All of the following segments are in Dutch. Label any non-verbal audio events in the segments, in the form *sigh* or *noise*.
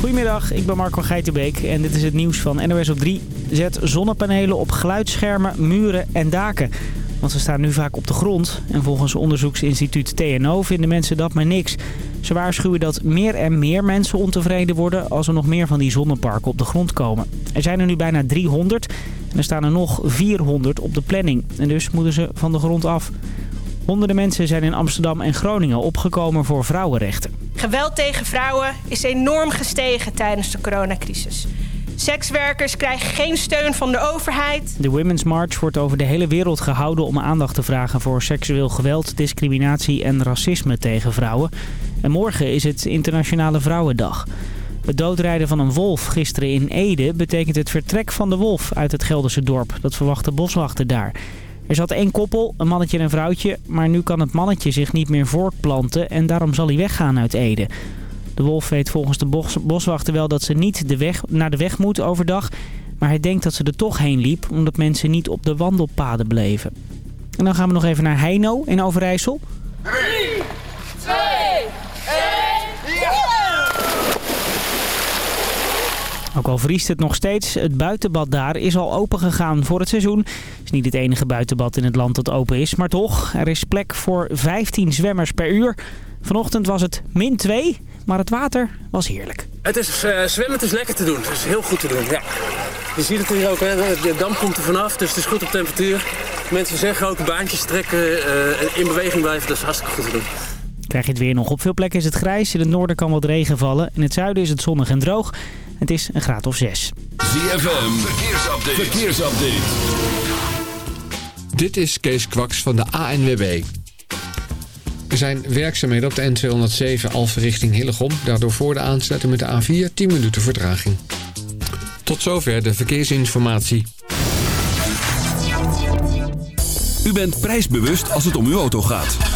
Goedemiddag, ik ben Marco Geitenbeek en dit is het nieuws van NOS op 3. Zet zonnepanelen op geluidsschermen, muren en daken. Want ze staan nu vaak op de grond. En volgens onderzoeksinstituut TNO vinden mensen dat maar niks. Ze waarschuwen dat meer en meer mensen ontevreden worden als er nog meer van die zonneparken op de grond komen. Er zijn er nu bijna 300 en er staan er nog 400 op de planning. En dus moeten ze van de grond af. Honderden mensen zijn in Amsterdam en Groningen opgekomen voor vrouwenrechten. Geweld tegen vrouwen is enorm gestegen tijdens de coronacrisis. Sekswerkers krijgen geen steun van de overheid. De Women's March wordt over de hele wereld gehouden om aandacht te vragen voor seksueel geweld, discriminatie en racisme tegen vrouwen. En morgen is het Internationale Vrouwendag. Het doodrijden van een wolf gisteren in Ede betekent het vertrek van de wolf uit het Gelderse dorp. Dat verwacht de boswachter daar. Er zat één koppel, een mannetje en een vrouwtje, maar nu kan het mannetje zich niet meer voortplanten en daarom zal hij weggaan uit Ede. De wolf weet volgens de bos, boswachter wel dat ze niet de weg, naar de weg moet overdag, maar hij denkt dat ze er toch heen liep omdat mensen niet op de wandelpaden bleven. En dan gaan we nog even naar Heino in Overijssel. 3, 2, 1, ja! Ook al vriest het nog steeds, het buitenbad daar is al open gegaan voor het seizoen. Het is niet het enige buitenbad in het land dat open is, maar toch, er is plek voor 15 zwemmers per uur. Vanochtend was het min 2, maar het water was heerlijk. Het is, uh, zwemmen is lekker te doen, het is heel goed te doen, ja. Je ziet het hier ook, hè? de damp komt er vanaf, dus het is goed op temperatuur. Mensen zeggen ook baantjes trekken uh, en in beweging blijven, dat is hartstikke goed te doen. Krijg je het weer nog. Op veel plekken is het grijs. In het noorden kan wat regen vallen. In het zuiden is het zonnig en droog. Het is een graad of 6. ZFM, verkeersupdate. verkeersupdate. Dit is Kees Kwaks van de ANWB. Er zijn werkzaamheden op de N207 Alphen richting Hillegom. Daardoor voor de aansluiting met de A4 10 minuten vertraging. Tot zover de verkeersinformatie. U bent prijsbewust als het om uw auto gaat.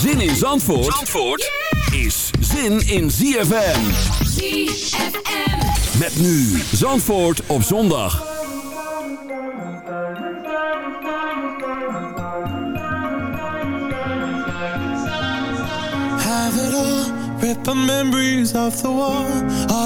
Zin in Zandvoort, Zandvoort is zin in ZFM. ZFM. Met nu Zandvoort op zondag. Have it all, rip on memories of the war.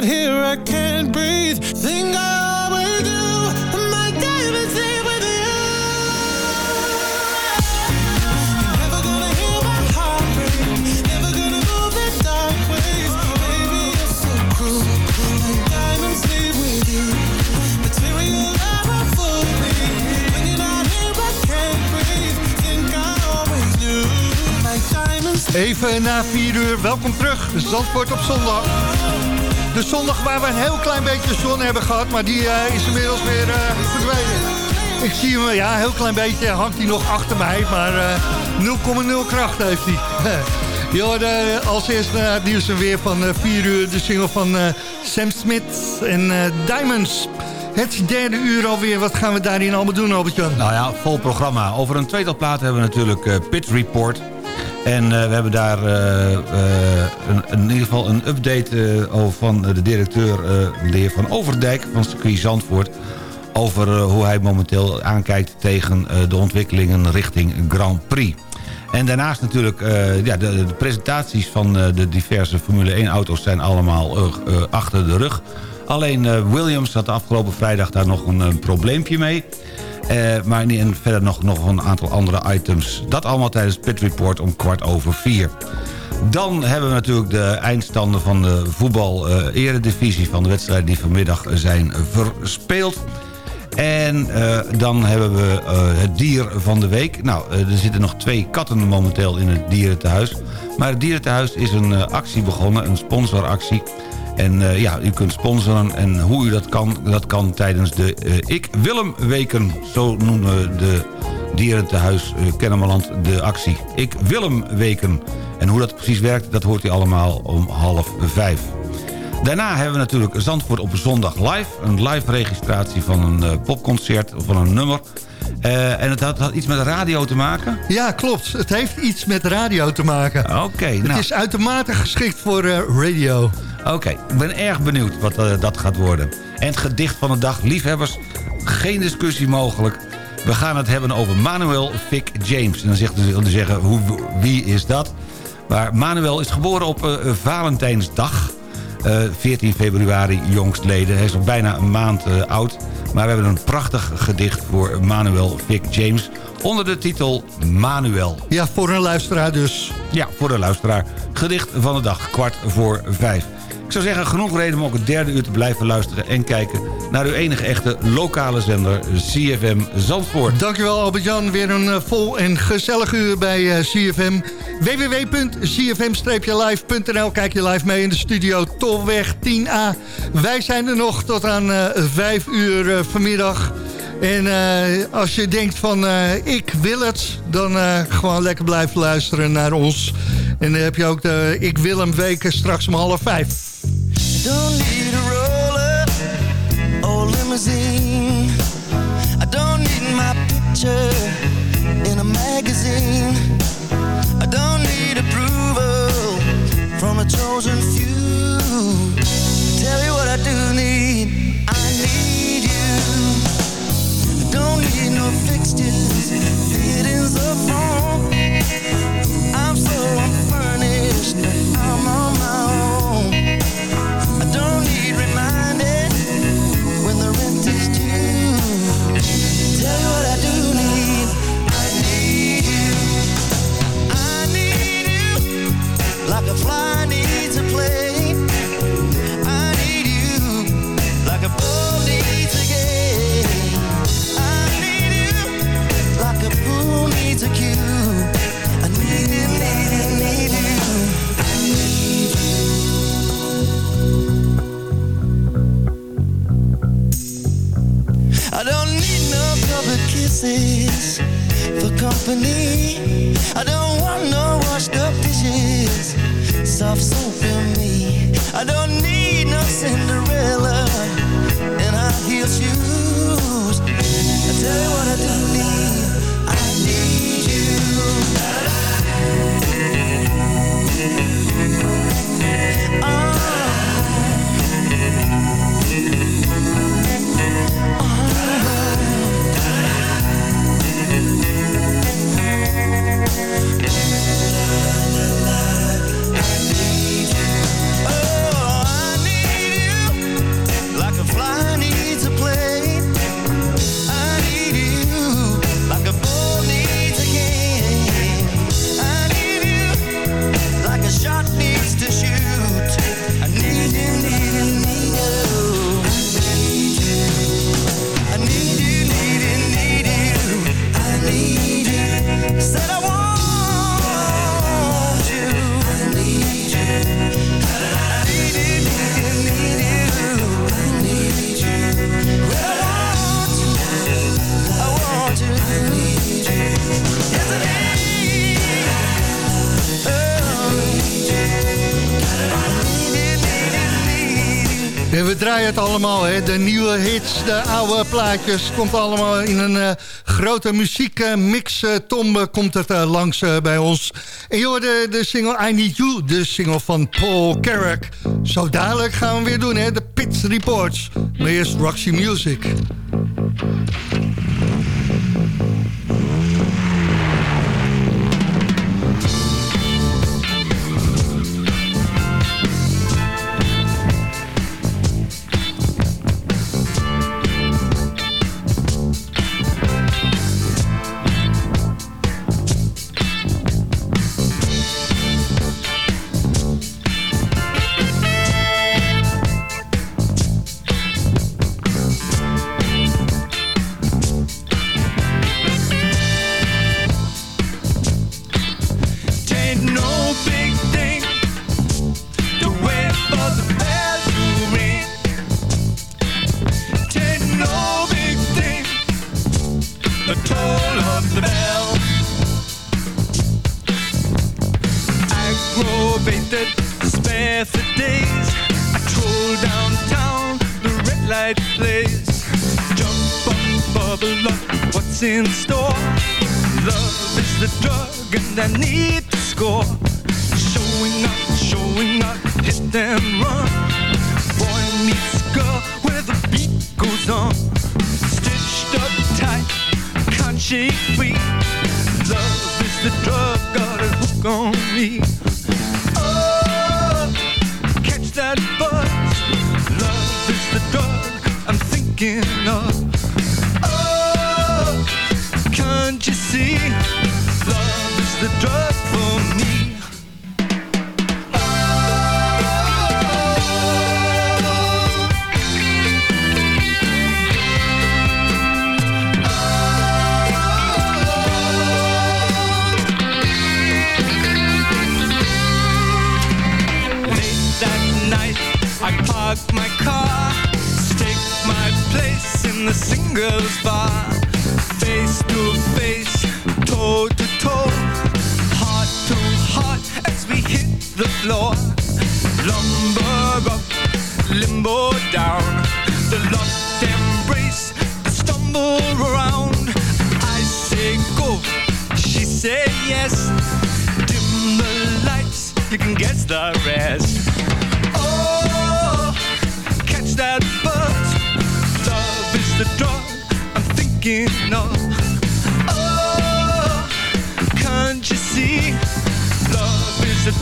Here, I can't breathe. Think I always do. My never gonna hear my heart. Never gonna move diamonds Even na 4 uur, welkom terug. Zandvoort op zondag. De zondag waar we een heel klein beetje zon hebben gehad, maar die eh, is inmiddels weer eh, verdwenen. Ik zie hem, ja, een heel klein beetje hangt hij nog achter mij, maar eh, 0,0 kracht heeft hij. *laughs* Eh, als eerste het nieuws weer van eh, 4 uur de single van eh, Sam Smith en eh, Diamonds. Het derde uur alweer, wat gaan we daarin allemaal doen, Albert-Jan? Nou ja, vol programma. Over een tweetal plaat hebben we natuurlijk eh, Pit Report. En eh, we hebben daar eh, eh, een, in ieder geval een update van de directeur, heer Van Overdijk van circuit Zandvoort. Over hoe hij momenteel aankijkt tegen de ontwikkelingen richting Grand Prix. En daarnaast natuurlijk, ja, de, presentaties van de diverse Formule 1 auto's zijn allemaal achter de rug. Alleen Williams had afgelopen vrijdag daar nog een probleempje mee. Eh, maar en verder nog, nog een aantal andere items. Dat allemaal tijdens Pit Report om kwart over vier. Dan hebben we natuurlijk de eindstanden van de voetbal-eredivisie... van de wedstrijden die vanmiddag zijn verspeeld. En eh, dan hebben we eh, het dier van de week. Nou, eh, er zitten nog twee katten momenteel in het dierentehuis. Maar het dierentehuis is een eh, actie begonnen, een sponsoractie. En eh, ja, u kunt sponsoren en hoe u dat kan, dat kan tijdens de eh, Ik Willem Weken. Zo noemen de dierentehuis uh, Kennemerland de actie. Ik Willem Weken. En hoe dat precies werkt, dat hoort u allemaal om half vijf. Daarna hebben we natuurlijk Zandvoort op zondag live. Een live registratie van een popconcert, van een nummer. Eh, en het had, had iets met radio te maken? Ja, klopt. Het heeft iets met radio te maken. Oké, Het nou. is uitermate geschikt voor eh, radio. Oké, ik ben erg benieuwd wat eh, dat gaat worden. En het gedicht van de dag, liefhebbers, geen discussie mogelijk. We gaan het hebben over Manuel Vic James. En dan zegt u zeggen, hoe, wie is dat? Maar Manuel is geboren op Valentijnsdag. eh, 14 februari jongstleden. Hij is nog bijna een maand oud. Maar we hebben een prachtig gedicht voor Manuel Vic James... onder de titel Manuel. Ja, voor een luisteraar dus. Ja, voor de luisteraar. Gedicht van de dag, kwart voor vijf. Ik zou zeggen, genoeg reden om ook het derde uur te blijven luisteren... en kijken naar uw enige echte lokale zender, CFM Zandvoort. Dankjewel Albert-Jan. Weer een eh, vol en gezellig uur bij eh, CFM. www.cfm-live.nl Kijk je live mee in de studio Tolweg 10A. Wij zijn er nog tot aan eh 5 uur eh, vanmiddag. En als je denkt van ik wil het, dan gewoon lekker blijven luisteren naar ons. En dan heb je ook de Ik wil hem weken straks om half vijf. Don't need a roller or limousine. I don't need my picture in a magazine. I don't need approval from a chosen few. Tell you what I do need. I need you. I don't need no fixed kisses for company. I don't want no washed up dishes, soft soap in me. I don't het allemaal, hè? de nieuwe hits, de oude plaatjes. Komt allemaal in een eh, grote muziekmix. Eh, Tom eh, komt het langs bij ons. En je hoorde de single I Need You, de single van Paul Carrack. Zo dadelijk gaan we weer doen, hè? de Pit Reports. Maar eerst Roxy Music. Red light plays. Jump up, bubble up, what's in store? Love is the drug and I need to score. Showing up, showing up, hit and run. Boy meets girl where the beat goes on. Stitched up tight, can't shake free.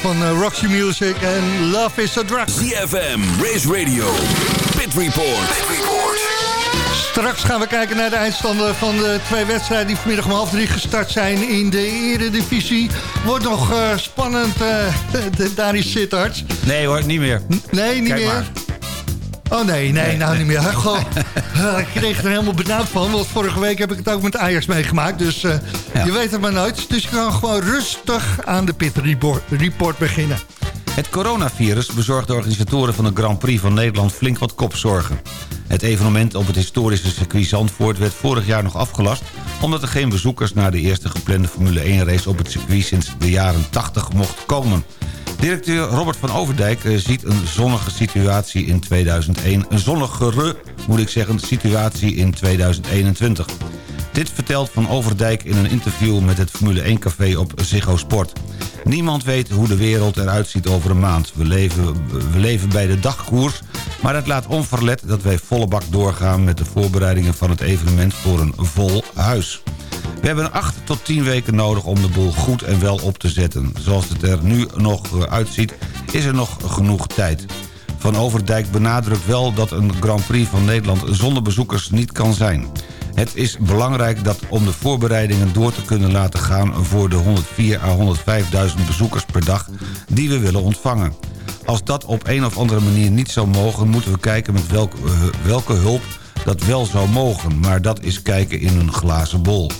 Van eh, Roxy Music en Love is a Drug. ZFM, Race Radio, Pit Report. Straks gaan we kijken naar de eindstanden van de twee wedstrijden... die vanmiddag om half drie gestart zijn in de eredivisie. Wordt nog eh, spannend, *laughs* uh, daar is Sittard. Nee hoor, niet meer. Nee, niet Kijk meer. maar. Oh nee, nee, nou niet meer. *laughs* Goh, ik kreeg er helemaal benauwd van. Want vorige week heb ik het ook met Ajax meegemaakt. Dus je weet het maar nooit. Dus ik kan gewoon rustig aan de Pit Report, report beginnen. Het coronavirus bezorgt de organisatoren van de Grand Prix van Nederland flink wat kopzorgen. Het evenement op het historische circuit Zandvoort werd vorig jaar nog afgelast... omdat er geen bezoekers naar de eerste geplande Formule 1-race op het circuit sinds de jaren 80 mocht komen. Directeur Robert van Overdijk eh, ziet een zonnige situatie in 2001... een zonnigere, moet ik zeggen, situatie in 2021. Dit vertelt Van Overdijk in een interview met het Formule 1-café op Ziggo Sport. Niemand weet hoe de wereld eruit ziet over een maand. We leven, we leven bij de dagkoers, maar het laat onverlet dat wij volle bak doorgaan... met de voorbereidingen van het evenement voor een vol huis. We hebben 8 tot 10 weken nodig om de boel goed en wel op te zetten. Zoals het er nu nog eh, uitziet, is er nog genoeg tijd. Van Overdijk benadrukt wel dat een Grand Prix van Nederland zonder bezoekers niet kan zijn. Het is belangrijk dat om de voorbereidingen door te kunnen laten gaan... voor de 104 à 105.000 bezoekers per dag die we willen ontvangen. Als dat op een of andere manier niet zou mogen... moeten we kijken met welke, eh, welke hulp dat wel zou mogen. Maar dat is kijken in een glazen bol.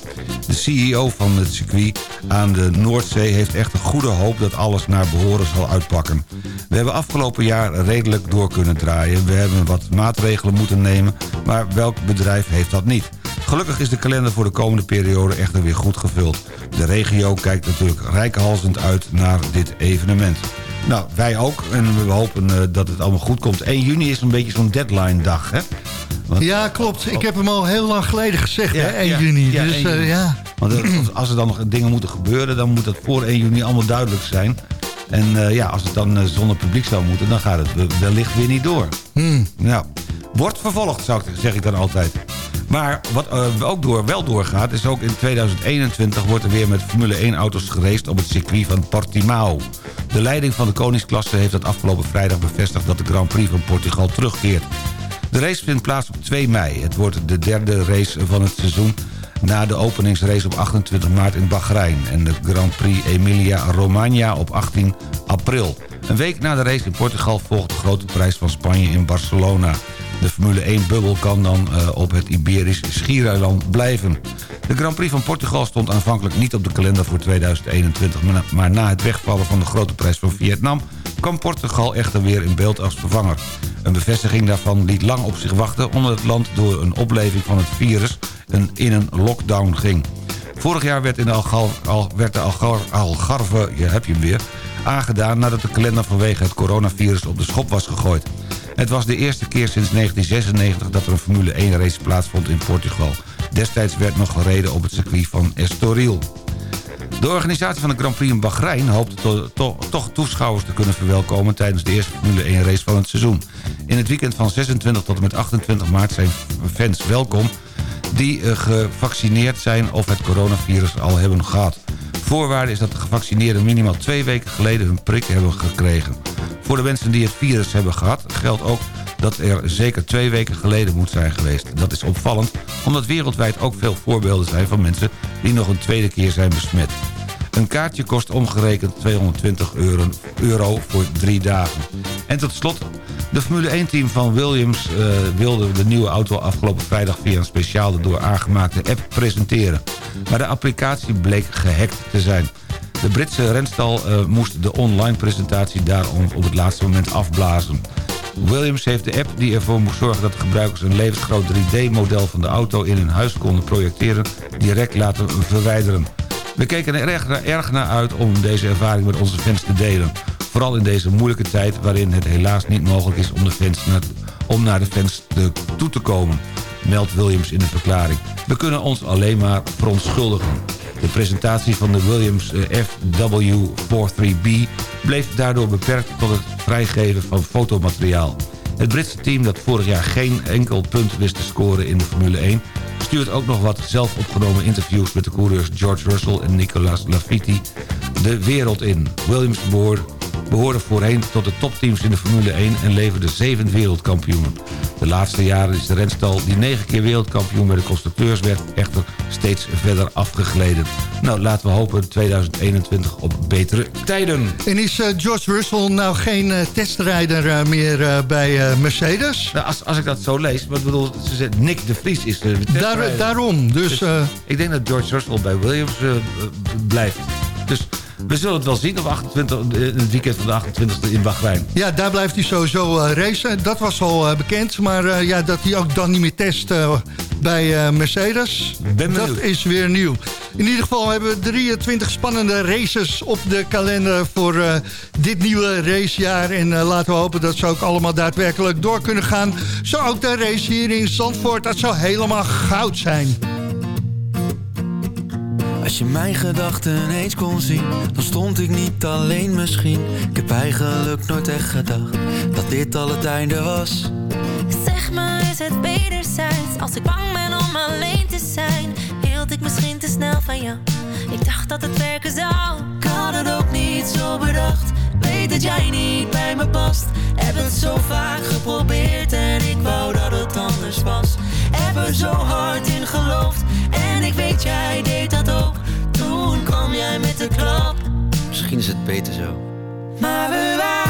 De CEO van het circuit aan de Noordzee heeft echt een goede hoop... dat alles naar behoren zal uitpakken. We hebben afgelopen jaar redelijk door kunnen draaien. We hebben wat maatregelen moeten nemen, maar welk bedrijf heeft dat niet? Gelukkig is de kalender voor de komende periode echter weer goed gevuld. De regio kijkt natuurlijk rijkhalsend uit naar dit evenement. Nou, wij ook. En we hopen eh, dat het allemaal goed komt. 1 juni is een beetje zo'n deadline dag, hè? Want- Ja, klopt. Ik heb hem al heel lang geleden gezegd, Ja, hè, 1 ja, juni. ja, dus 1 eh, ja. Want eh, als er dan nog dingen moeten gebeuren... dan moet dat voor 1 juni allemaal duidelijk zijn. En ja, als het dan zonder publiek zou moeten... dan gaat het we- wellicht weer niet door. Hmm. Nou, wordt vervolgd, zou ik, zeg ik dan altijd. Maar wat eh, ook door, wel doorgaat... is ook in 2021 wordt er weer met Formule 1-auto's geraced... op het circuit van Portimao. De leiding van de koningsklasse heeft dat afgelopen vrijdag bevestigd... dat de Grand Prix van Portugal terugkeert. De race vindt plaats op 2 mei. Het wordt de derde race van het seizoen na de openingsrace op 28 maart in Bahrein... en de Grand Prix Emilia-Romagna op 18 april. Een week na de race in Portugal volgt de grote prijs van Spanje in Barcelona. De Formule 1-bubbel kan dan eh, op het Iberisch Schiereiland blijven. De Grand Prix van Portugal stond aanvankelijk niet op de kalender voor 2021... maar na, het wegvallen van de grote prijs van Vietnam... kwam Portugal echter weer in beeld als vervanger. Een bevestiging daarvan liet lang op zich wachten... omdat het land door een opleving van het virus in een lockdown ging. Vorig jaar werd, in de Algar, al, werd de Algar, Algarve, je hem weer, aangedaan... nadat de kalender vanwege het coronavirus op de schop was gegooid. Het was de eerste keer sinds 1996 dat er een Formule 1 race plaatsvond in Portugal. Destijds werd nog gereden op het circuit van Estoril. De organisatie van de Grand Prix in Bahrein hoopt to- to- toch toeschouwers te kunnen verwelkomen... tijdens de eerste Formule 1 race van het seizoen. In het weekend van 26 tot en met 28 maart zijn fans welkom... die eh, gevaccineerd zijn of het coronavirus al hebben gehad. Voorwaarde is dat de gevaccineerden minimaal twee weken geleden hun prik hebben gekregen. Voor de mensen die het virus hebben gehad geldt ook dat er zeker twee weken geleden moet zijn geweest. Dat is opvallend, omdat wereldwijd ook veel voorbeelden zijn van mensen die nog een tweede keer zijn besmet. Een kaartje kost omgerekend 220 euro, euro voor drie dagen. En tot slot, de Formule 1-team van Williams eh, wilde de nieuwe auto afgelopen vrijdag via een speciaal door aangemaakte app presenteren. Maar de applicatie bleek gehackt te zijn. De Britse renstal eh, moest de online presentatie daarom op het laatste moment afblazen. Williams heeft de app die ervoor moest zorgen dat gebruikers een levensgroot 3D-model van de auto in hun huis konden projecteren, direct laten verwijderen. We keken er erg, erg naar uit om deze ervaring met onze fans te delen. Vooral in deze moeilijke tijd waarin het helaas niet mogelijk is om, de fans naar, om naar de fans te, toe te komen, meldt Williams in de verklaring. We kunnen ons alleen maar verontschuldigen. De presentatie van de Williams eh, FW43B bleef daardoor beperkt tot het vrijgeven van fotomateriaal. Het Britse team dat vorig jaar geen enkel punt wist te scoren in de Formule 1... stuurt ook nog wat zelf opgenomen interviews met de coureurs George Russell en Nicolas Latifi de wereld in. Williams behoorde, behoorde voorheen tot de topteams in de Formule 1 en leverde zeven wereldkampioenen. De laatste jaren is de renstal die negen keer wereldkampioen bij de constructeurs werd echter steeds verder afgegleden. Nou, laten we hopen 2021 op betere tijden. En is eh, George Russell nou geen eh, testrijder eh, meer bij Mercedes? Nou, als, als ik dat zo lees, wat bedoel, ze zegt Nick de Vries is de testrijder. Daar, daarom, dus... eh, ik denk dat George Russell bij Williams blijft. Dus we zullen het wel zien op 28, eh, het weekend van de 28e in Bahrein. Ja, daar blijft hij sowieso eh, racen. Dat was al eh, bekend. Maar ja, dat hij ook dan niet meer test bij Mercedes. Ben dat is weer nieuw. In ieder geval hebben we 23 spannende races op de kalender voor dit nieuwe racejaar. En laten we hopen dat ze ook allemaal daadwerkelijk door kunnen gaan. Zo ook de race hier in Zandvoort. Dat zou helemaal goud zijn. Als je mijn gedachten eens kon zien, dan stond ik niet alleen misschien. Ik heb eigenlijk nooit echt gedacht dat dit al het einde was. Zeg maar, is het wederzijds? Als ik bang ben om alleen te zijn, hield ik misschien te snel van jou. Ik dacht dat het werken zou. Ik had het ook niet zo bedacht. Weet dat jij niet bij me past. Heb het zo vaak geprobeerd het beter zo. Maar we waren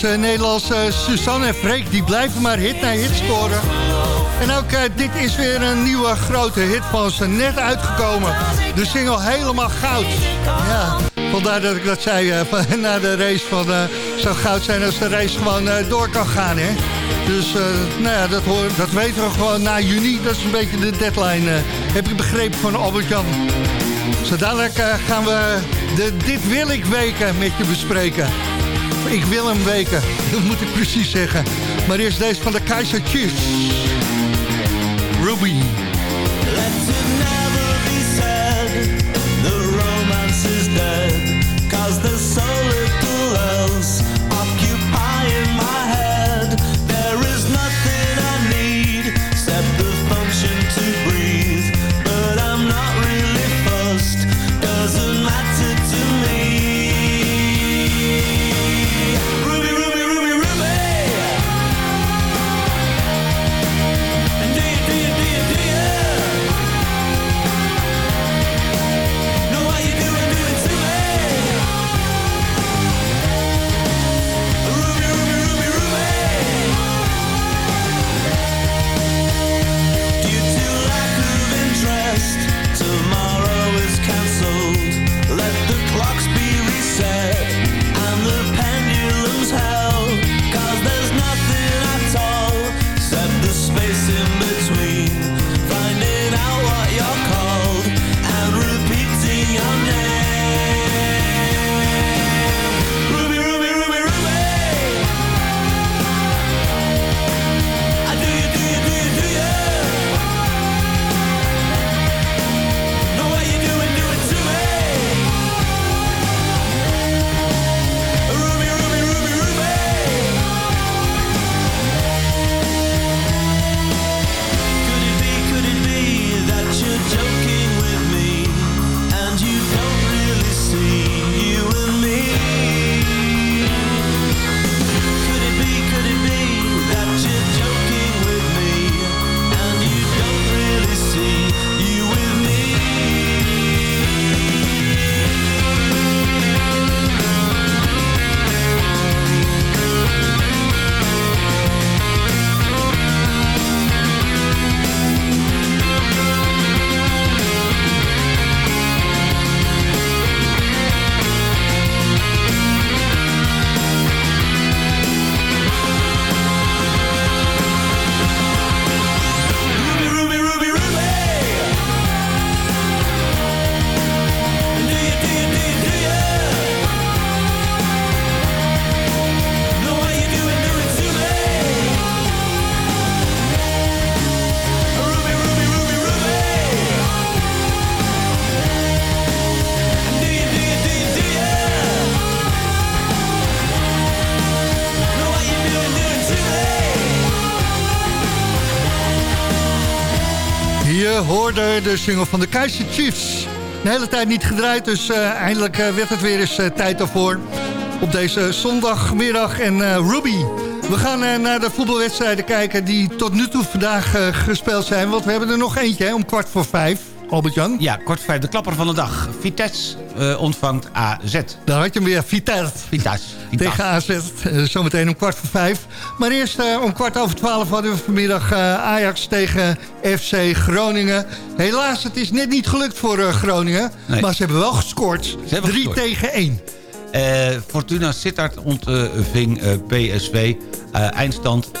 Spookt En deze Nederlandse Suzanne en Freek, die blijven maar hit na hit scoren. En ook eh, dit is weer een nieuwe grote hit van ze, net uitgekomen. De single Helemaal Goud. Ja, vandaar dat ik dat zei eh, *laughs* na de race van... eh zou goud zijn als de race gewoon eh, door kan gaan, hè. Dus, eh, nou ja, dat, hoor, dat weten we gewoon na juni. Dat is een beetje de deadline, eh, heb ik begrepen van Albert-Jan. Zo dadelijk eh, gaan we de Dit Wil Ik weken met je bespreken. Ik wil hem weken, *laughs* dat moet ik precies zeggen. Maar eerst deze van de Kaiser Chiefs. Ruby. De single van de Kaiser Chiefs. Een hele tijd niet gedraaid, dus eh, eindelijk eh, werd het weer eens eh, tijd daarvoor. Op deze zondagmiddag en Ruby. We gaan naar de voetbalwedstrijden kijken die tot nu toe vandaag gespeeld zijn. Want we hebben er nog eentje hè, om kwart voor vijf. Albert-Jan? Ja, kort voor vijf, de klapper van de dag. Vitesse eh, ontvangt AZ. Daar had je hem weer, Vitesse. Vitesse. Tegen AZ, eh, zometeen om kwart voor vijf. Maar eerst eh, om kwart over twaalf hadden we vanmiddag Ajax tegen FC Groningen. Helaas, het is net niet gelukt voor Groningen. Nee. Maar ze hebben wel gescoord. hebben 3 gescoord. tegen 1. Eh, Fortuna Sittard ontving eh, PSV. eh, eindstand 1-3.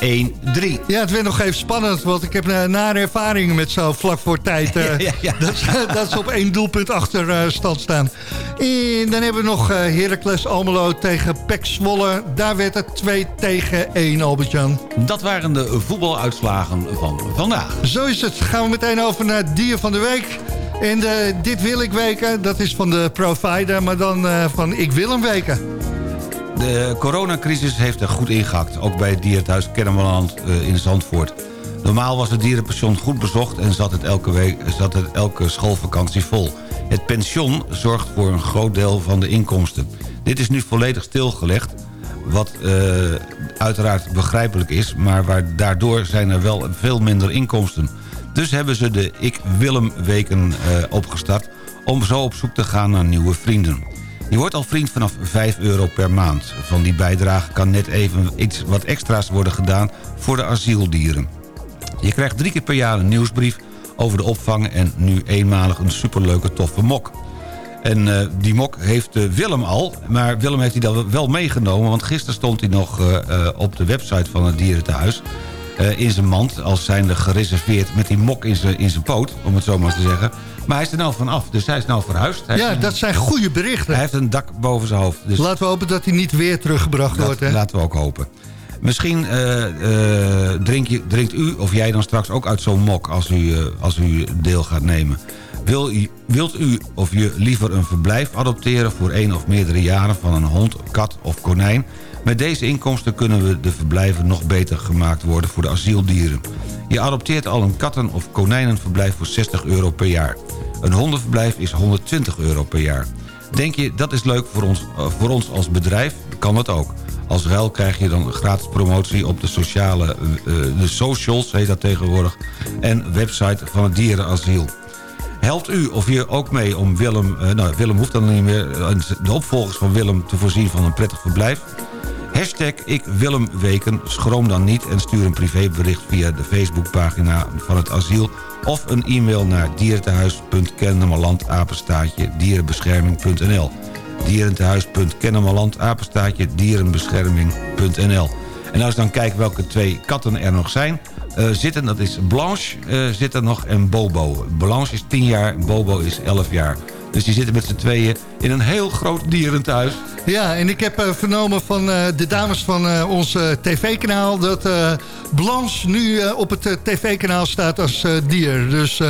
Ja, het werd nog even spannend, want ik heb uh, nare ervaringen met zo vlak voor tijd. *laughs* Ja, ja. Dat, ze- dat ze op één doelpunt achterstand staan. En dan hebben we nog Heracles Almelo tegen Pek Zwolle. Daar werd het 2 tegen 1, Albert-Jan. Dat waren de voetbaluitslagen van vandaag. Zo is het. Gaan we meteen over naar het dier van de week. En de Dit Wil Ik Weken, dat is van de provider, maar dan eh, van Ik Wil Hem Weken. De coronacrisis heeft er goed ingehakt. Ook bij het dierenthuis Kennemerland eh, in Zandvoort. Normaal was het dierenpension goed bezocht... en zat het, elke week, zat het elke schoolvakantie vol. Het pension zorgt voor een groot deel van de inkomsten. Dit is nu volledig stilgelegd... wat eh, uiteraard begrijpelijk is... maar waar, daardoor zijn er wel veel minder inkomsten. Dus hebben ze de Ik Willem weken eh, opgestart... om zo op zoek te gaan naar nieuwe vrienden. Je wordt al vriend vanaf 5 euro per maand. Van die bijdrage kan net even iets wat extra's worden gedaan voor de asieldieren. Je krijgt drie keer per jaar een nieuwsbrief over de opvang... en nu eenmalig een superleuke toffe mok. En eh, die mok heeft eh, Willem al, maar Willem heeft hij dan wel meegenomen... want gisteren stond hij nog op de website van het dierentehuis... eh, in zijn mand, als zijnde gereserveerd met die mok in zijn, in zijn poot... om het zo maar te zeggen. Maar hij is er nou vanaf, dus hij is nou verhuisd. Hij Ja, een- dat zijn goede berichten. Hij heeft een dak boven zijn hoofd. Dus Laten we hopen dat hij niet weer teruggebracht dat wordt. Hè? laten we ook hopen. Misschien eh, eh, drink je, drinkt u of jij dan straks ook uit zo'n mok als u, als u deel gaat nemen. Wil u, wilt u of je liever een verblijf adopteren voor één of meerdere jaren van een hond, kat of konijn? Met deze inkomsten kunnen we de verblijven nog beter gemaakt worden voor de asieldieren. Je adopteert al een katten- of konijnenverblijf voor 60 euro per jaar. Een hondenverblijf is 120 euro per jaar. Denk je dat is leuk voor ons, eh, voor ons als bedrijf? Kan dat ook. Als ruil krijg je dan gratis promotie op de sociale, eh, eh, de socials heet dat tegenwoordig, en website van het dierenasiel. Helpt u of je ook mee om Willem... nou, Willem hoeft dan niet meer... de opvolgers van Willem te voorzien van een prettig verblijf? Hashtag ik Willem Weken. Schroom dan niet en stuur een privébericht via de Facebookpagina van het asiel... of een e-mail naar dierentehuis.kennemerlandapenstaatje dierenbescherming.nl dierenbescherming.nl En als we dan kijken welke twee katten er nog zijn... eh, zitten, dat is Blanche eh, zit er nog en Bobo. Blanche is 10 jaar, Bobo is 11 jaar. Dus die zitten met z'n tweeën in een heel groot dierenthuis. Ja, en ik heb eh, vernomen van eh, de dames van eh, ons tv-kanaal... dat Blanche nu op het tv-kanaal staat als dier. Dus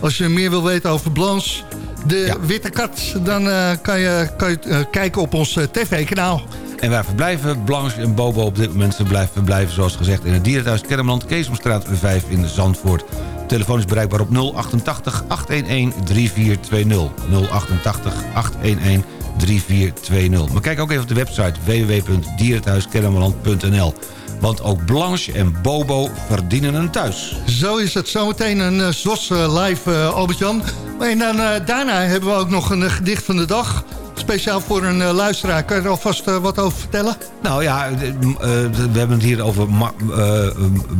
als je meer wil weten over Blanche, de witte kat... dan kan je, kan je kijken op ons tv-kanaal. En waar verblijven Blanche en Bobo op dit moment verblijven, verblijven zoals gezegd in het dierenthuis Kermeland, Keesomstraat 5 in Zandvoort. Telefoon is bereikbaar op 088 811 3420. 088 811 3420. Maar kijk ook even op de website www.dierenthuiskennemerland.nl. Want ook Blanche en Bobo verdienen een thuis. Zo is het. Zometeen een uh, ZOS eh, live, uh, Albert-Jan. En dan, daarna hebben we ook nog een gedicht van de dag. Speciaal voor een uh, luisteraar. Kan je er alvast uh, wat over vertellen? Nou ja, we hebben het hier over Ma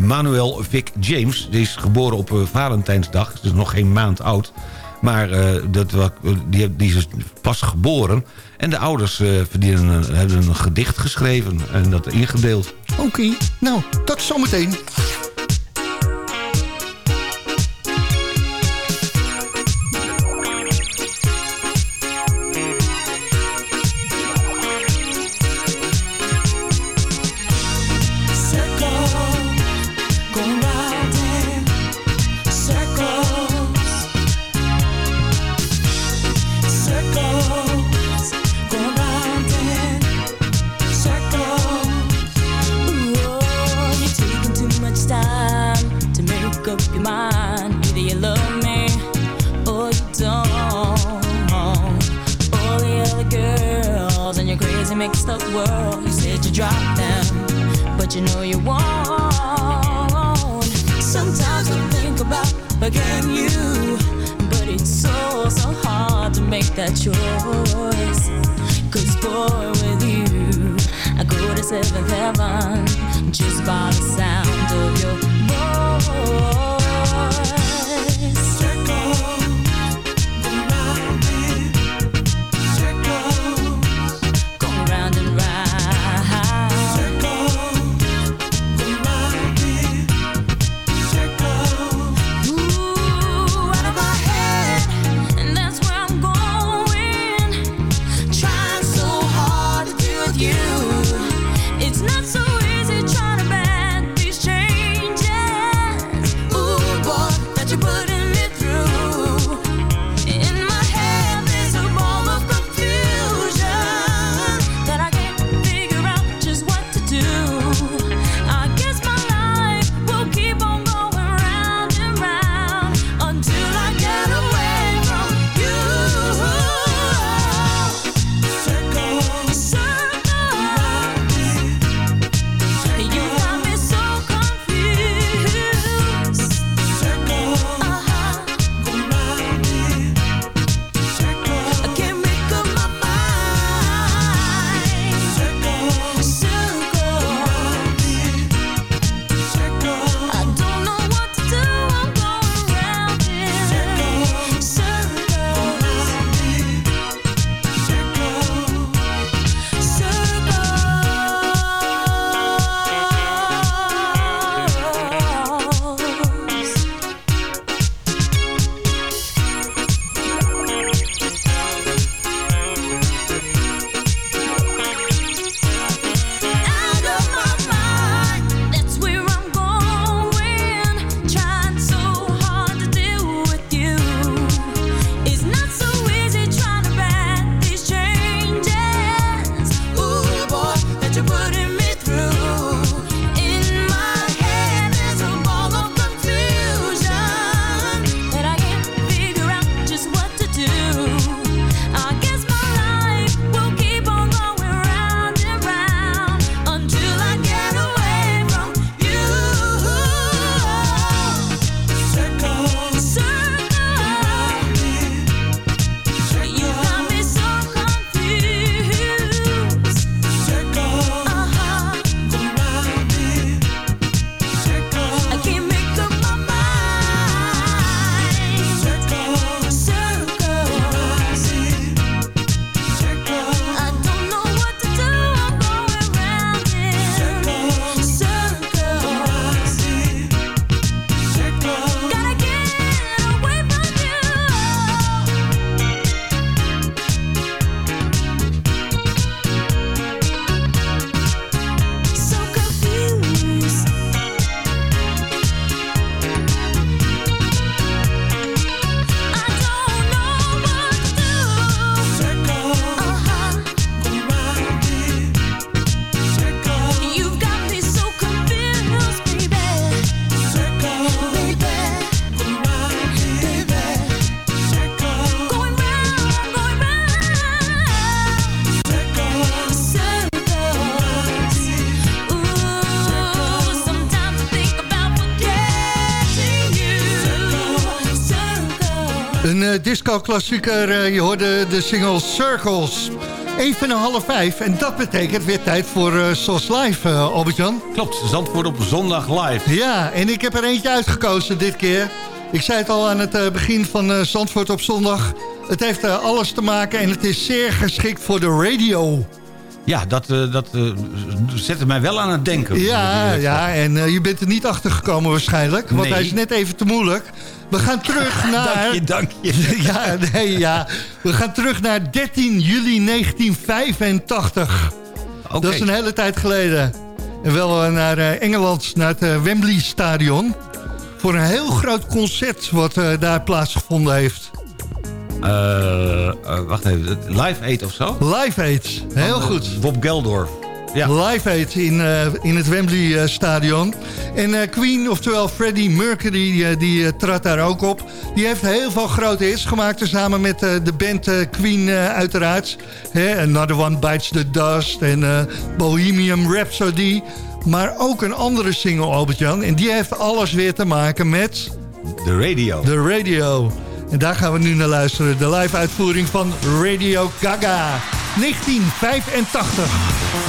Manuel Vic James. Die is geboren op Valentijnsdag. Dus nog geen maand oud. Maar dat, die, die is pas geboren. En de ouders verdienen, hebben een gedicht geschreven en dat ingedeeld. Oké, okay. nou, tot zometeen. disco-klassieker. Eh, je hoorde de single Circles. Even een half vijf. En dat betekent weer tijd voor uh, SOS Live, eh, uh, Albert. Klopt, Zandvoort op zondag live. Ja, en ik heb er eentje uitgekozen dit keer. Ik zei het al aan het begin van Zandvoort op zondag. Het heeft alles te maken en het is zeer geschikt voor de radio ja, dat, eh, dat uh, zette mij wel aan het denken. Ja, eh, ja en je bent er niet achter gekomen waarschijnlijk. Want hij is net even te moeilijk. We gaan terug *laughs* naar... dank je, dank je. *laughs* ja, nee, ja. We gaan terug naar 13 juli 1985. Okay. Dat is een hele tijd geleden. En wel naar Engeland, naar het Wembley Stadion. Voor een heel groot concert wat daar plaatsgevonden heeft. Eh, eh, wacht even, Live Aid of zo? Live Aid, heel eh, goed. Bob Geldorf. Ja. Live Aid in, in het Wembley Stadion. En Queen, oftewel Freddie Mercury, die trad daar ook op. Die heeft heel veel grote hits gemaakt, dus samen met de band Queen uiteraard. Hè, Another One Bites the Dust en Bohemian Rhapsody. Maar ook een andere single, Albert-Jan. En die heeft alles weer te maken met... De radio. De radio. En daar gaan we nu naar luisteren. De live uitvoering van Radio Gaga. 1985.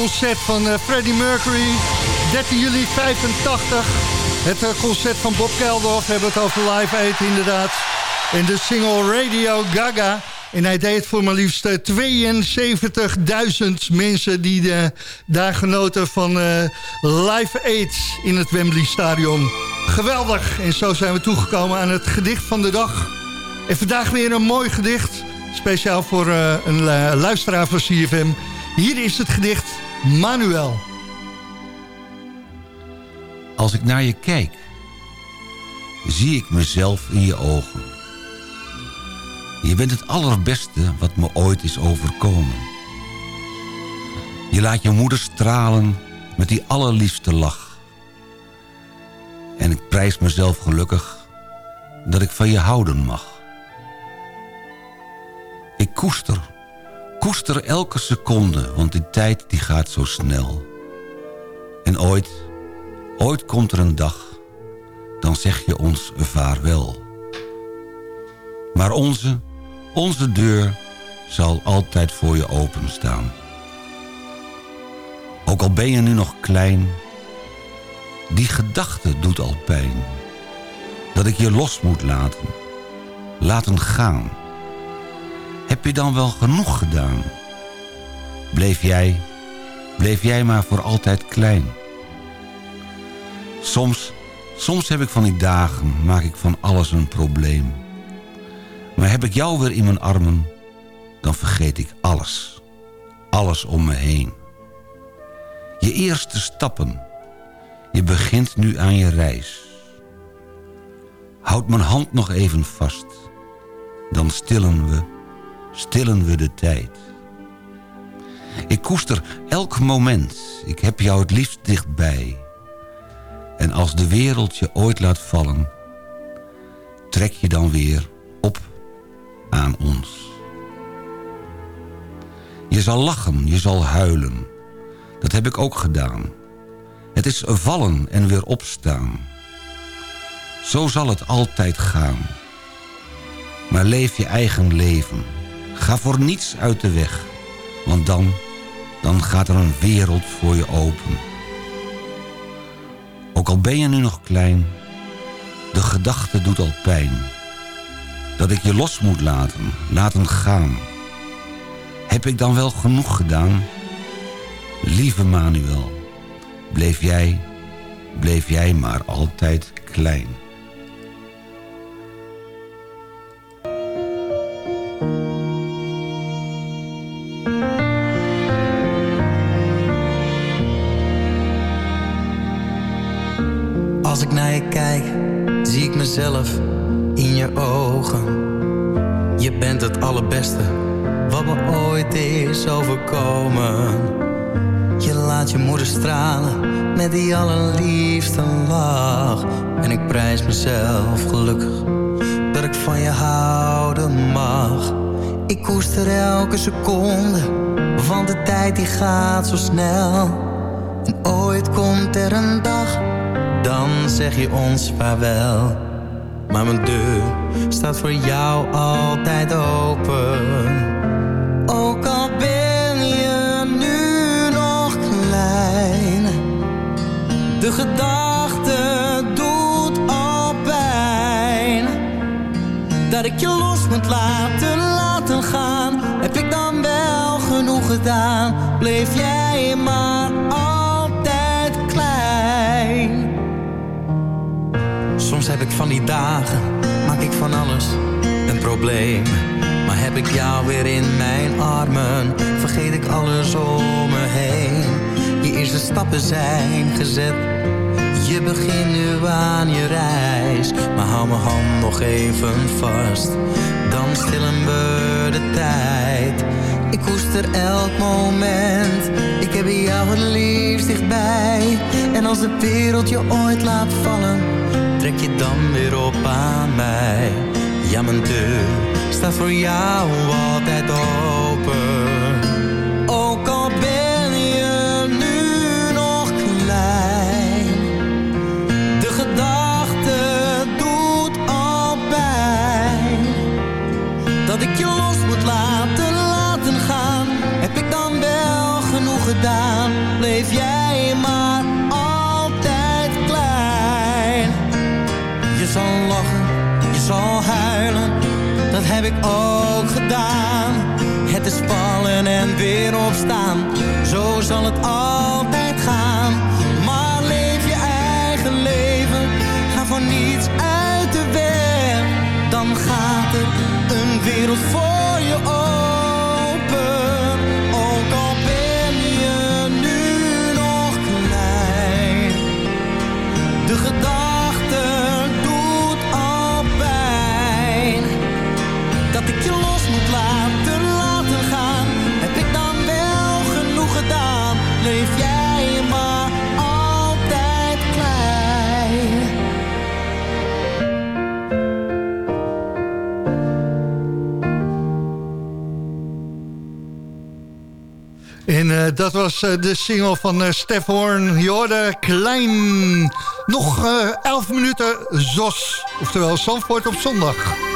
Concert van eh, Freddie Mercury, 13 juli 85. Het eh, concert van Bob Geldof, we hebben het over Live Aid inderdaad. En de single Radio Gaga. En hij deed voor maar liefst eh, 72.000 mensen die eh, daar genoten van eh, Live Aid in het Wembley Stadion. Geweldig. En zo zijn we toegekomen aan het gedicht van de dag. En vandaag weer een mooi gedicht. Speciaal voor eh, een eh, luisteraar van CFM. Hier is het gedicht Manuel. Als ik naar je kijk, zie ik mezelf in je ogen. Je bent het allerbeste wat me ooit is overkomen. Je laat je moeder stralen met die allerliefste lach. En ik prijs mezelf gelukkig dat ik van je houden mag. Ik koester, koester elke seconde, want die tijd die gaat zo snel. En ooit, ooit komt er een dag, dan zeg je ons vaarwel. Maar onze, onze deur zal altijd voor je openstaan. Ook al ben je nu nog klein, die gedachte doet al pijn. Dat ik je los moet laten, laten gaan. Heb je dan wel genoeg gedaan? Bleef jij, bleef jij maar voor altijd klein. Soms, soms heb ik van die dagen, maak ik van alles een probleem. Maar heb ik jou weer in mijn armen, dan vergeet ik alles. Alles om me heen. Je eerste stappen. Je begint nu aan je reis. Houd mijn hand nog even vast. Dan stillen we, stillen we de tijd. Ik koester elk moment. Ik heb jou het liefst dichtbij. En als de wereld je ooit laat vallen... trek je dan weer op aan ons. Je zal lachen, je zal huilen. Dat heb ik ook gedaan. Het is vallen en weer opstaan. Zo zal het altijd gaan. Maar leef je eigen leven. Ga voor niets uit de weg. Want dan, dan gaat er een wereld voor je open. Ook al ben je nu nog klein, de gedachte doet al pijn. Dat ik je los moet laten, laten gaan. Heb ik dan wel genoeg gedaan? Lieve Manuel, bleef jij, bleef jij maar altijd klein. Mezelf in je ogen. Je bent het allerbeste wat me ooit is overkomen. Je laat je moeder stralen met die allerliefste lach. En ik prijs mezelf gelukkig dat ik van je houden mag. Ik koester elke seconde, want de tijd die gaat zo snel. En ooit komt er een dag, dan zeg je ons vaarwel. Maar mijn deur staat voor jou altijd open. Ook al ben je nu nog klein, de gedachte doet al pijn. Dat ik je los moet laten, laten gaan, heb ik dan wel genoeg gedaan? Bleef jij maar altijd Soms heb ik van die dagen, maak ik van alles een probleem. Maar heb ik jou weer in mijn armen, vergeet ik alles om me heen. Je eerste stappen zijn gezet, je begint nu aan je reis. Maar hou mijn hand nog even vast, dan stillen we de tijd. Ik koester elk moment, ik heb jou het liefst dichtbij. En als de wereld je ooit laat vallen, trek je dan weer op aan mij. Ja, mijn deur staat voor jou altijd open. Ook al ben je nu nog klein, de gedachte doet al pijn. Dat ik je los moet laten, laten gaan, heb ik dan wel genoeg gedaan? Bleef jij ook gedaan. Het is vallen en weer opstaan, zo zal het altijd gaan. Maar leef je eigen leven, ga voor niets uit de weg. Dan gaat er een wereld voor je open. En eh, dat was eh, de single van uh, Stef Horn, Jorde Klein. Nog elf minuten, ZOS, oftewel Zandvoort op zondag.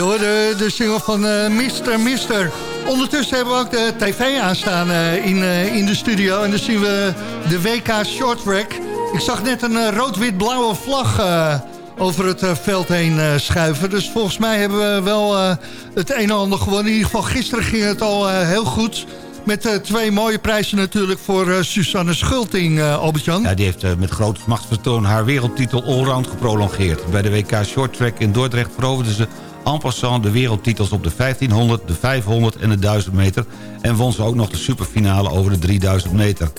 De single van uh, Mister Mister. Ondertussen hebben we ook de tv aanstaan eh, in, eh, in de studio. En dan zien we de WK short track. Ik zag net een rood-wit-blauwe vlag over het veld heen schuiven. Dus volgens mij hebben we wel het een en ander gewonnen. In ieder geval gisteren ging het al heel goed. Met twee mooie prijzen natuurlijk voor Susanne Schulting, Albert-Jan. Ja, die heeft met grote machtsvertoon haar wereldtitel allround geprolongeerd. Bij de WK short track in Dordrecht veroverde ze en passant de wereldtitels op de 1500, de 500 en de 1000 meter... en won ze ook nog de superfinale over de 3000 meter.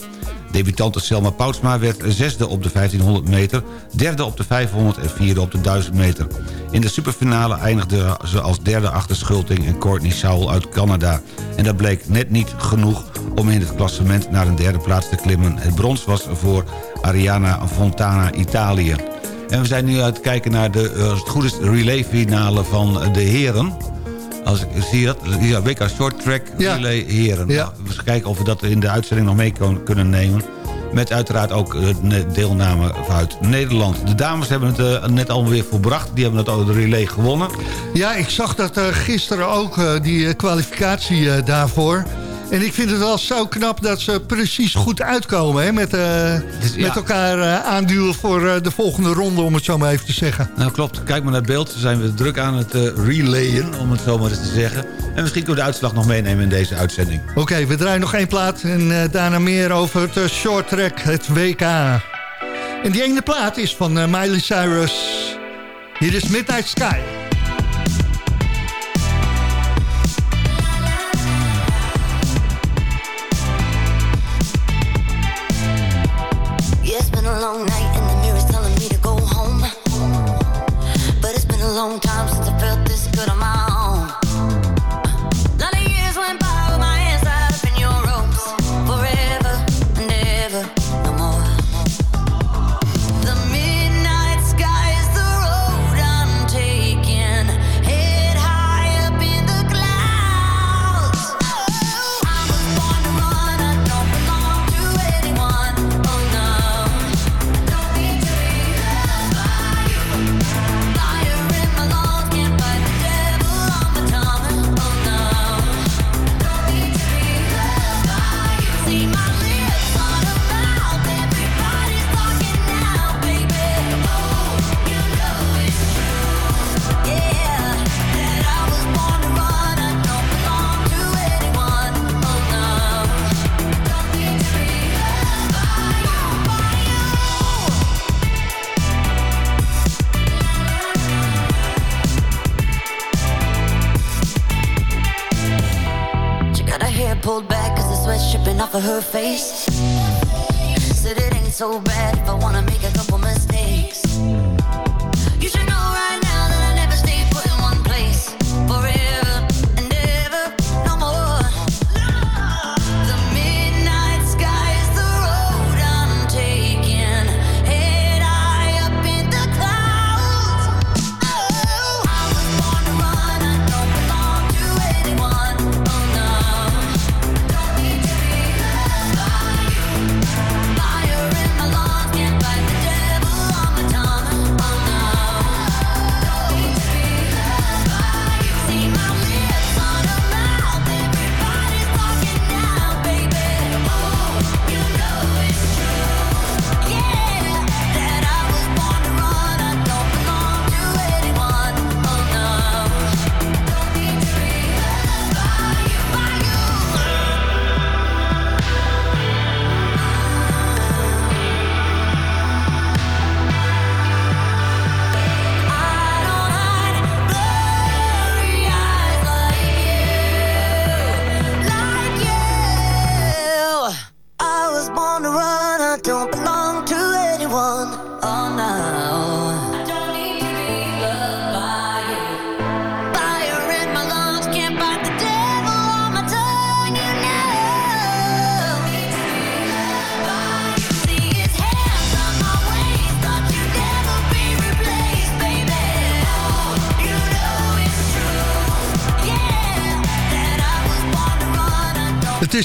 Debutante Selma Poutsma werd zesde op de 1500 meter... derde op de 500 en vierde op de 1000 meter. In de superfinale eindigde ze als derde achter Schulting en Courtney Saul uit Canada. En dat bleek net niet genoeg om in het klassement naar een derde plaats te klimmen. Het brons was voor Ariana Fontana Italië. En we zijn nu aan het kijken naar de, eh, als het goed is, relayfinale van de heren. Als ik zie dat, ja, WK Short Track Relay heren. Nou, we gaan kijken of we dat in de uitzending nog mee kunnen nemen. Met uiteraard ook eh, deelname uit Nederland. De dames hebben het eh, net alweer volbracht. Die hebben het de relay gewonnen. Ja, ik zag dat gisteren ook, die kwalificatie daarvoor. En ik vind het wel zo knap dat ze precies goed uitkomen. Hè, met, eh, ja. met elkaar eh, aanduwen voor eh, de volgende ronde, om het zo maar even te zeggen. Nou klopt, kijk maar naar het beeld. Ze zijn we druk aan het relayen, om het zo maar eens te zeggen. En misschien kunnen we de uitslag nog meenemen in deze uitzending. Oké, we draaien nog één plaat en daarna meer over het short track, het WK. En die ene plaat is van Miley Cyrus. Hier is Midnight Sky.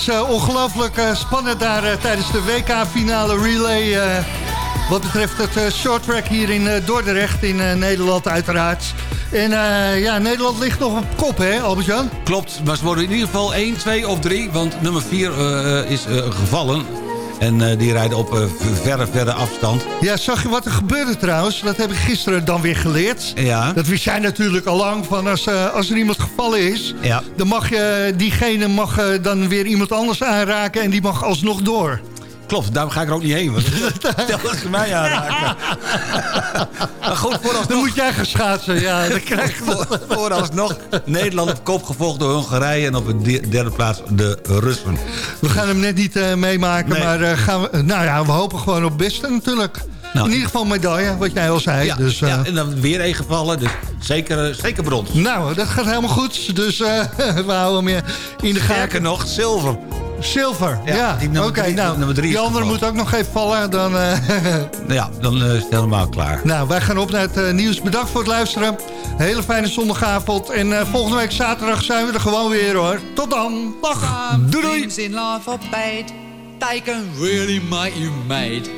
Het eh, ongelooflijk eh, spannend daar eh, tijdens de WK-finale relay. eh, wat betreft het short track hier in Dordrecht in Nederland uiteraard. En ja, Nederland ligt nog op kop hè Albert-Jan? Klopt, maar ze worden in ieder geval 1, 2 of 3. Want nummer 4 is gevallen. En eh, die rijden op eh, verre, verre afstand. Ja, zag je wat er gebeurde trouwens? Dat heb ik gisteren dan weer geleerd. Ja. Dat wist jij natuurlijk al lang. Van als, eh, als er iemand gevallen is, Ja. dan mag je, diegene mag dan weer iemand anders aanraken en die mag alsnog door. Klopt, daarom ga ik er ook niet heen. Want stel dat ze mij aanraken. *laughs* maar goed, vooralsnog... Dan moet jij gaan schaatsen, ja. Dan *laughs* krijg je Voor- Vooralsnog Nederland op kop gevolgd door Hongarije... en op de de- derde plaats de Russen. We gaan hem net niet eh, meemaken, Nee. maar eh, gaan we, nou ja, we hopen gewoon op beste natuurlijk. Nou. In ieder geval medaille, wat jij al zei. Ja, dus, eh, ja, en dan weer één gevallen, dus zeker, zeker brons. Nou, dat gaat helemaal goed. Dus *laughs* we houden hem in de gaten. Sterker nog, zilver. Zilver, ja. Ja, die nummer Oké, drie- nou, nummer drie die andere moet ook nog even vallen. Dan, eh, *laughs* Ja, dan eh, is het helemaal klaar. nou, wij gaan op naar het eh, nieuws. Bedankt voor het luisteren. Hele fijne zondagavond. En eh, volgende week zaterdag zijn we er gewoon weer hoor. Tot dan. Dag. Doei doei. In life are bad. They can really make you mad.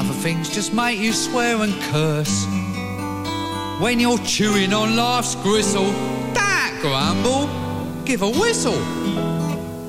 Other things just make you swear and curse. When you're chewing on life's gristle, don't grumble, give a whistle.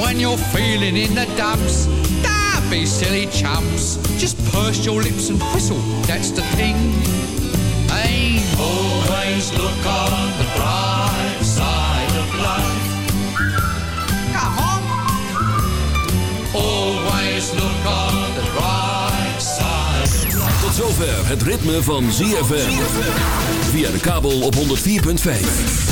When you're feeling in the dumps, don't be silly chumps. Just purse your lips and whistle, that's the thing. Always look on the bright side of life. Come on. Always look on the bright side. Tot zover het ritme van ZFM. Via de kabel op 104.5.